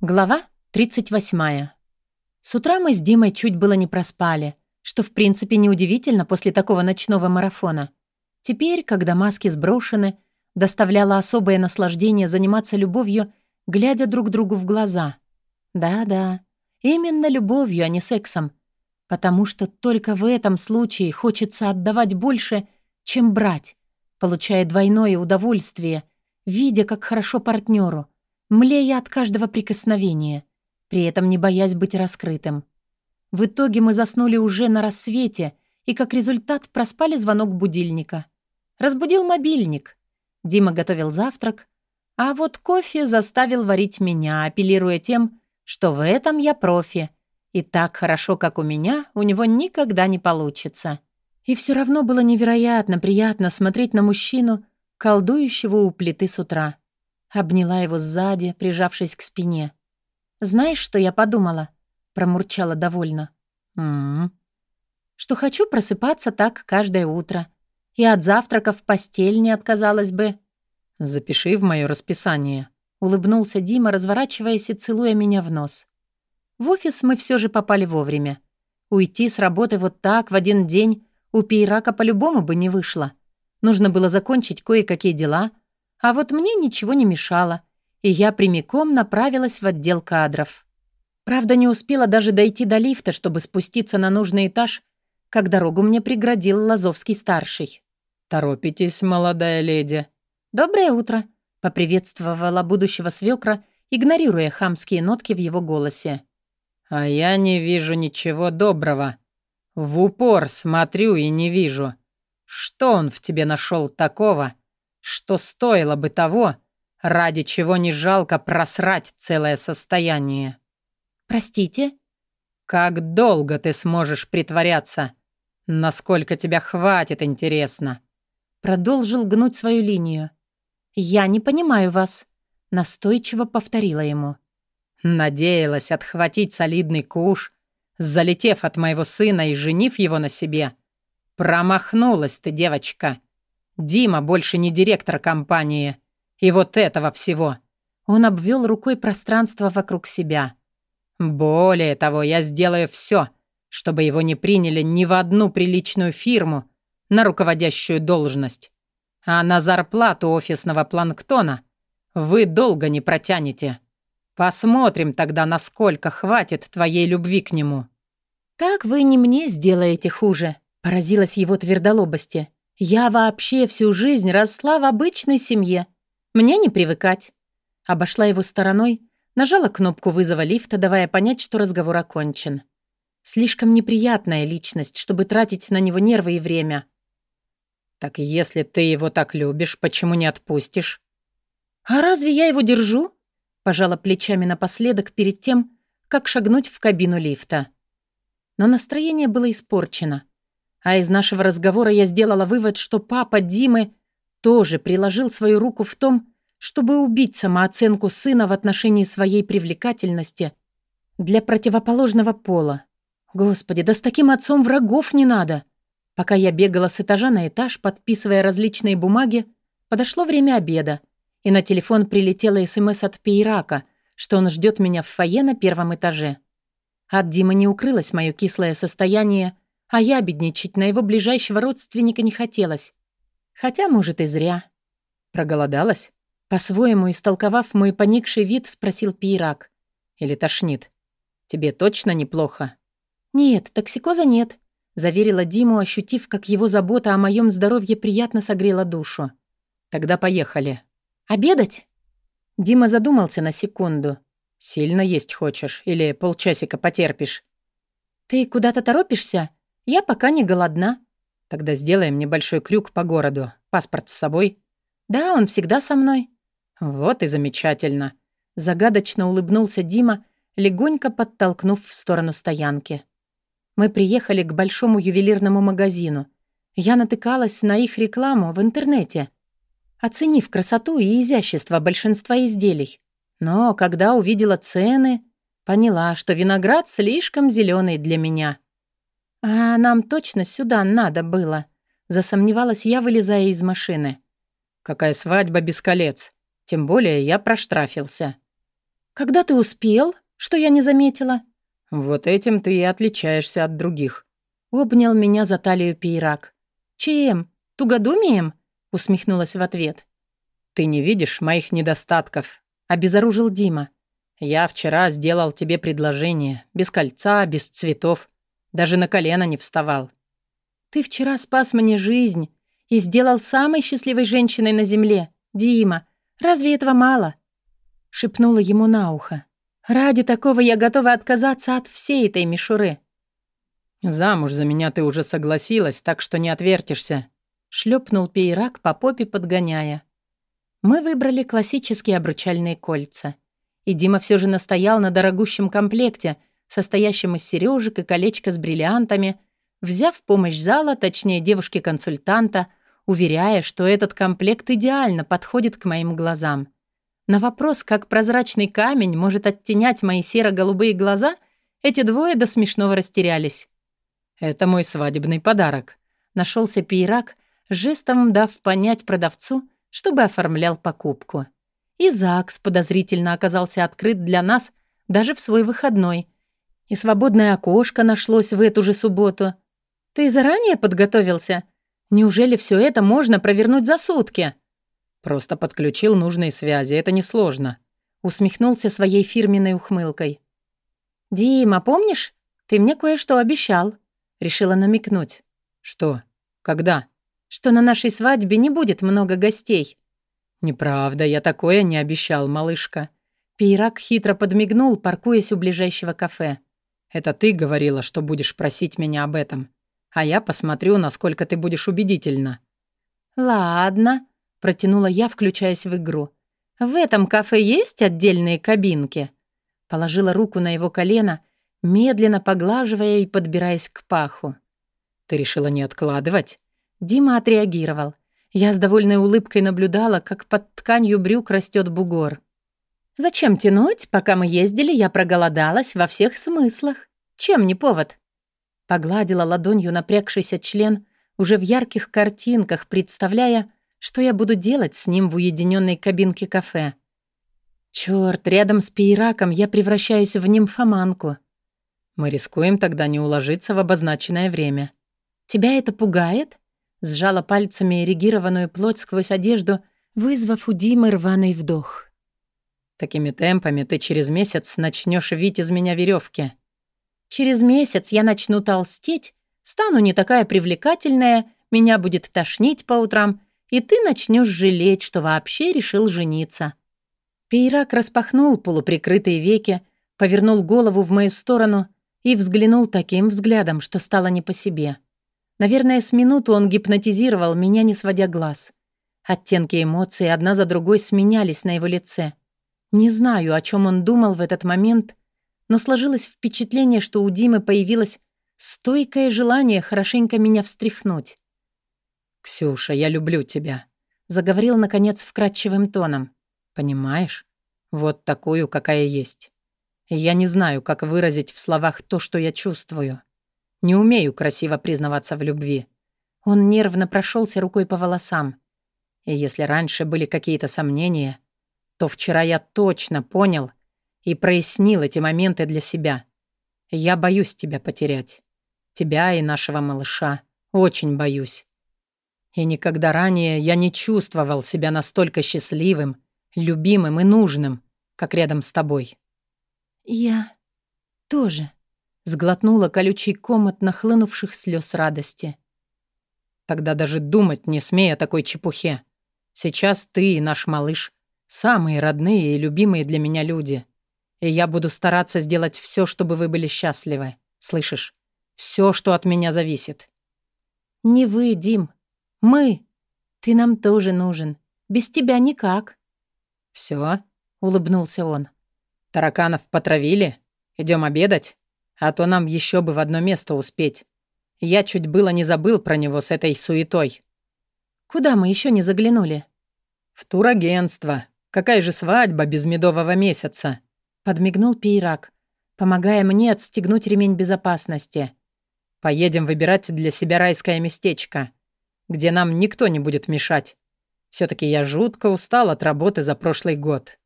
Глава 38. С утра мы с Димой чуть было не проспали, что в принципе неудивительно после такого ночного марафона. Теперь, когда маски сброшены, доставляло особое наслаждение заниматься любовью, глядя друг другу в глаза. Да-да, именно любовью, а не сексом. Потому что только в этом случае хочется отдавать больше, чем брать, получая двойное удовольствие, видя, как хорошо партнеру — млея от каждого прикосновения, при этом не боясь быть раскрытым. В итоге мы заснули уже на рассвете и, как результат, проспали звонок будильника. Разбудил мобильник. Дима готовил завтрак, а вот кофе заставил варить меня, апеллируя тем, что в этом я профи. И так хорошо, как у меня, у него никогда не получится. И все равно было невероятно приятно смотреть на мужчину, колдующего у плиты с утра. Обняла его сзади, прижавшись к спине. «Знаешь, что я подумала?» Промурчала довольно. «М-м-м». «Что хочу просыпаться так каждое утро. И от завтрака в постель не отказалась бы». «Запиши в мое расписание», — улыбнулся Дима, разворачиваясь и целуя меня в нос. В офис мы все же попали вовремя. Уйти с работы вот так в один день у Пейрака по-любому бы не вышло. Нужно было закончить кое-какие дела — а вот мне ничего не мешало, и я прямиком направилась в отдел кадров. Правда, не успела даже дойти до лифта, чтобы спуститься на нужный этаж, как дорогу мне преградил Лазовский-старший. «Торопитесь, молодая леди». «Доброе утро», — поприветствовала будущего свекра, игнорируя хамские нотки в его голосе. «А я не вижу ничего доброго. В упор смотрю и не вижу. Что он в тебе нашел такого, что стоило бы того, ради чего не жалко просрать целое состояние. «Простите?» «Как долго ты сможешь притворяться? Насколько тебя хватит, интересно?» Продолжил гнуть свою линию. «Я не понимаю вас», — настойчиво повторила ему. «Надеялась отхватить солидный куш, залетев от моего сына и женив его на себе. Промахнулась ты, девочка. Дима больше не директор компании. И вот этого всего. Он обвел рукой пространство вокруг себя. Более того, я сделаю все, чтобы его не приняли ни в одну приличную фирму на руководящую должность. А на зарплату офисного планктона вы долго не протянете. Посмотрим тогда, насколько хватит твоей любви к нему». «Так вы не мне сделаете хуже», — поразилась его твердолобости. Я вообще всю жизнь росла в обычной семье. Мне не привыкать. Обошла его стороной, нажала кнопку вызова лифта, давая понять, что разговор окончен. Слишком неприятная личность, чтобы тратить на него нервы и время. «Так если ты его так любишь, почему не отпустишь?» «А разве я его держу?» Пожала плечами напоследок перед тем, как шагнуть в кабину лифта. Но настроение было испорчено. А из нашего разговора я сделала вывод, что папа Димы тоже приложил свою руку в том, чтобы убить самооценку сына в отношении своей привлекательности для противоположного пола. Господи, да с таким отцом врагов не надо. Пока я бегала с этажа на этаж, подписывая различные бумаги, подошло время обеда, и на телефон прилетела СМС от Пейрака, что он ждет меня в фойе на первом этаже. От Димы не укрылось мое кислое состояние, а я бедничать на его ближайшего родственника не хотелось. Хотя, может, и зря. Проголодалась? По-своему, истолковав мой поникший вид, спросил Пирак. Или тошнит? Тебе точно неплохо? Нет, токсикоза нет, заверила Диму, ощутив, как его забота о моем здоровье приятно согрела душу. Тогда поехали. Обедать? Дима задумался на секунду. Сильно есть хочешь или полчасика потерпишь? Ты куда-то торопишься? «Я пока не голодна». «Тогда сделаем небольшой крюк по городу. Паспорт с собой?» «Да, он всегда со мной». «Вот и замечательно». Загадочно улыбнулся Дима, легонько подтолкнув в сторону стоянки. Мы приехали к большому ювелирному магазину. Я натыкалась на их рекламу в интернете, оценив красоту и изящество большинства изделий. Но когда увидела цены, поняла, что виноград слишком зеленый для меня. «А нам точно сюда надо было?» Засомневалась я, вылезая из машины. «Какая свадьба без колец? Тем более я проштрафился». «Когда ты успел? Что я не заметила?» «Вот этим ты и отличаешься от других». Обнял меня за талию Пейрак. «Чем? Тугодумием?» Усмехнулась в ответ. «Ты не видишь моих недостатков», — обезоружил Дима. «Я вчера сделал тебе предложение. Без кольца, без цветов. Даже на колено не вставал». «Ты вчера спас мне жизнь и сделал самой счастливой женщиной на земле. Дима, разве этого мало?» Шепнула ему на ухо. «Ради такого я готова отказаться от всей этой мишуры». «Замуж за меня ты уже согласилась, так что не отвертишься», — шлепнул Пейрак по попе, подгоняя. Мы выбрали классические обручальные кольца. И Дима все же настоял на дорогущем комплекте, состоящем из сережек и колечка с бриллиантами, взяв помощь зала, точнее девушки-консультанта, уверяя, что этот комплект идеально подходит к моим глазам. На вопрос, как прозрачный камень может оттенять мои серо-голубые глаза, эти двое до смешного растерялись. «Это мой свадебный подарок», — нашелся пейрак, жестом дав понять продавцу, чтобы оформлял покупку. И ЗАГС подозрительно оказался открыт для нас даже в свой выходной. И свободное окошко нашлось в эту же субботу. Ты заранее подготовился? Неужели все это можно провернуть за сутки? Просто подключил нужные связи, это несложно. Усмехнулся своей фирменной ухмылкой. «Дима, помнишь? Ты мне кое-что обещал». Решила намекнуть. «Что? Когда?» что на нашей свадьбе не будет много гостей». «Неправда, я такое не обещал, малышка». Пейрак хитро подмигнул, паркуясь у ближайшего кафе. «Это ты говорила, что будешь просить меня об этом. А я посмотрю, насколько ты будешь убедительна». «Ладно», — протянула я, включаясь в игру. «В этом кафе есть отдельные кабинки?» Положила руку на его колено, медленно поглаживая и подбираясь к паху. «Ты решила не откладывать?» Дима отреагировал. Я с довольной улыбкой наблюдала, как под тканью брюк растет бугор. «Зачем тянуть? Пока мы ездили, я проголодалась во всех смыслах. Чем не повод?» Погладила ладонью напрягшийся член уже в ярких картинках, представляя, что я буду делать с ним в уединенной кабинке кафе. Чёрт, рядом с пейраком я превращаюсь в нимфоманку. Мы рискуем тогда не уложиться в обозначенное время. Тебя это пугает? Сжала пальцами эрегированную плоть сквозь одежду, вызвав у Димы рваный вдох. «Такими темпами ты через месяц начнешь вить из меня веревки. Через месяц я начну толстеть, стану не такая привлекательная, меня будет тошнить по утрам, и ты начнешь жалеть, что вообще решил жениться». Пейрак распахнул полуприкрытые веки, повернул голову в мою сторону и взглянул таким взглядом, что стало не по себе. Наверное, с минуту он гипнотизировал меня, не сводя глаз. Оттенки эмоций одна за другой сменялись на его лице. Не знаю, о чем он думал в этот момент, но сложилось впечатление, что у Димы появилось стойкое желание хорошенько меня встряхнуть. «Ксюша, я люблю тебя», — заговорил, наконец, вкрадчивым тоном. «Понимаешь? Вот такую, какая есть. я не знаю, как выразить в словах то, что я чувствую. Не умею красиво признаваться в любви. Он нервно прошелся рукой по волосам. И если раньше были какие-то сомнения, то вчера я точно понял и прояснил эти моменты для себя. Я боюсь тебя потерять. Тебя и нашего малыша. Очень боюсь. И никогда ранее я не чувствовал себя настолько счастливым, любимым и нужным, как рядом с тобой. Я тоже сглотнула колючий ком от нахлынувших слез радости. Тогда даже думать не смей о такой чепухе. Сейчас ты и наш малыш — самые родные и любимые для меня люди. И я буду стараться сделать все, чтобы вы были счастливы. Слышишь? Все, что от меня зависит. Не вы, Дим. Мы. Ты нам тоже нужен. Без тебя никак. Все? улыбнулся он. Тараканов потравили? Идем обедать? А то нам еще бы в одно место успеть. Я чуть было не забыл про него с этой суетой. Куда мы еще не заглянули? В турагентство. Какая же свадьба без медового месяца? Подмигнул Пейрак, помогая мне отстегнуть ремень безопасности. Поедем выбирать для себя райское местечко, где нам никто не будет мешать. все таки я жутко устал от работы за прошлый год.